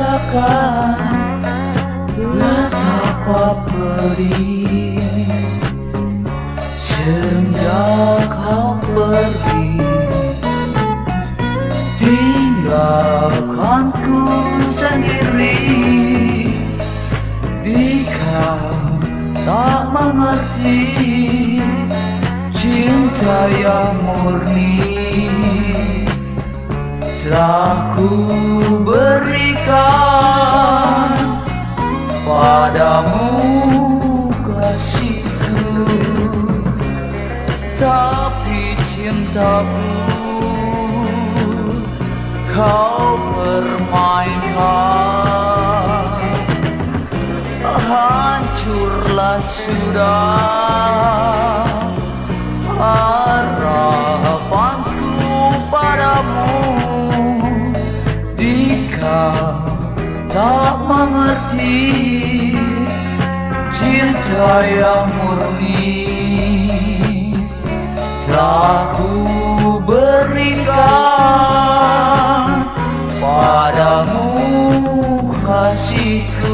rasakan betapa pedih Sejak kau pergi. Tinggalkanku sendiri Di kau tak mengerti Cinta yang murni Telah ku berikan Padamu kasihku. Tapi cintaku Kau permainkan. Hancurlah sudah tak mengerti cinta yang murni. Telah ku berikan padamu kasihku.